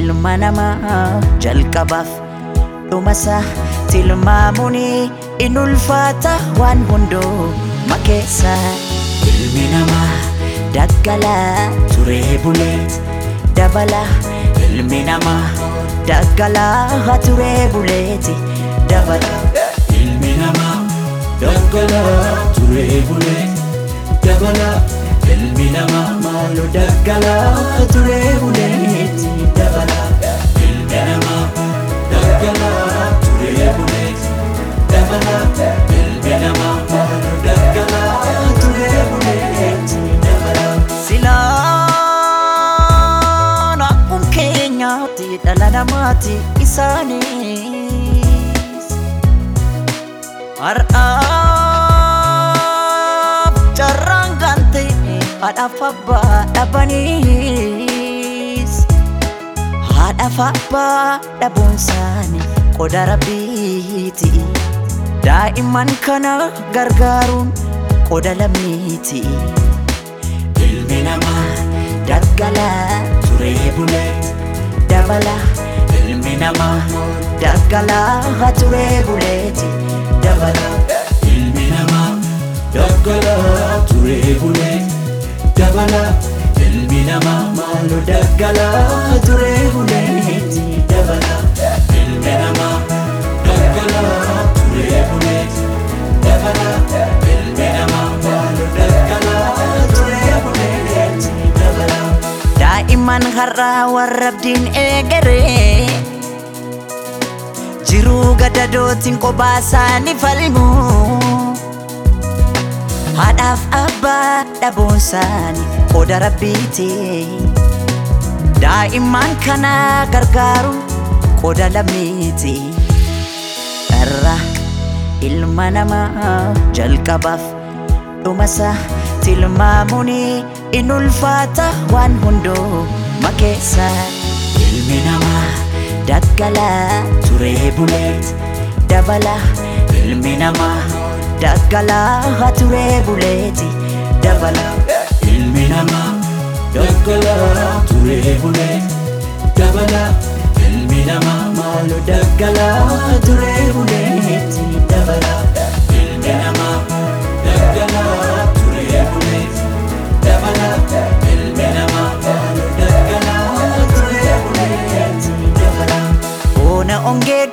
ilma namaa jalqabaaf dhumasaa tilmaamuun in ulfaata waan hundoo makeessa ilmi namaa daggalaa turee buleet dabala ilmi namaa daggalaa turee buleeti dabala ilmi namaa daggalaa turee bulee dabala ilmi namaa maaloo daggalaa turee dhala namaati isaanis har'aaf carraan gante haadhaaf abbaa dhabaniis haadhaaf abbaa dhabuun isaanii qoda rabbiiti daa'imman kana gargaaruun qoda lammiiti. Daggalaa turee buleeti dabala ilmi namaa daggalaa turee buleeti dabala ilmi namaa maaloo daggalaa turee buleeti dabala ilmi namaa daggalaa turee buleeti dabala ilmi namaa maaloo daggalaa turee buleeti dabala. daa'imman har'aa warra abdiin eegaree jiruu gadadootiin kophaa isaanii falmu? Haadhaaf abbaa dhabuun isaanii qoda rabbiiti daa'imman kana gargaaru qoda lammiiti irra ilma namaa jalqabaaf dhumasa tilmaamuun in ulfaata waan hundoo makeessa ilmi namaa daggalaa turee buleet dabala ilmi namaa Daggala turee buleeti dabala ilmi namaa Daggala turee buleet dabala ilmi namaa maaloo daggala turee buleeti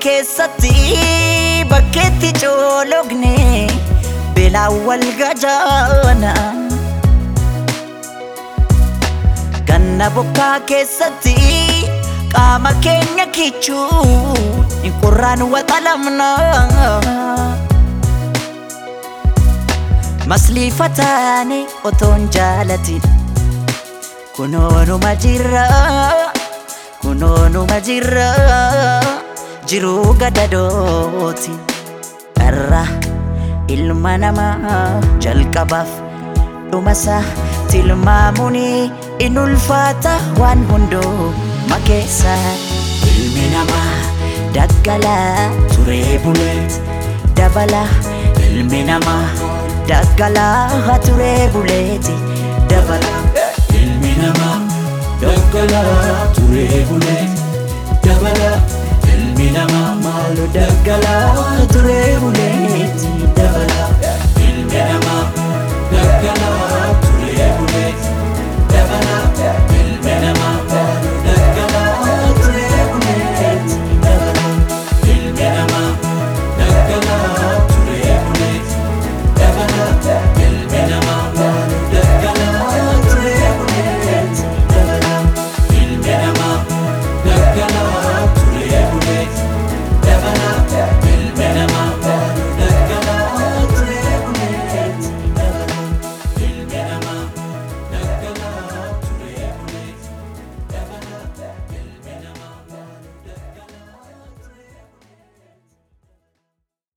keessatti bakkeetti coologne beelaan wal gajaana. Ganna bokkaa keessatti qaama keenya kichuu hin qurraan waxalamna. Masliifataani otoon jaalatin kunoonuma jirra. kunoonuma jirra jiruu gadadooti irra ilma namaa jalqabaaf dhumasa tilmaamuun in ulfaata waan hundoo makeessa ilmi namaa daggalaa turee buleet dabala ilmi namaa daggalaa turee buleeti dabala ilmi namaa daggalaa turee Iddoo daggalaa ture buleetti dabalaa ilmi namaa daggalaa ture buleetti dabalaa ilmi namaa daggalaa ture buleetti dabalaa ilmi namaa daggalaa ture buleetti dabalaa.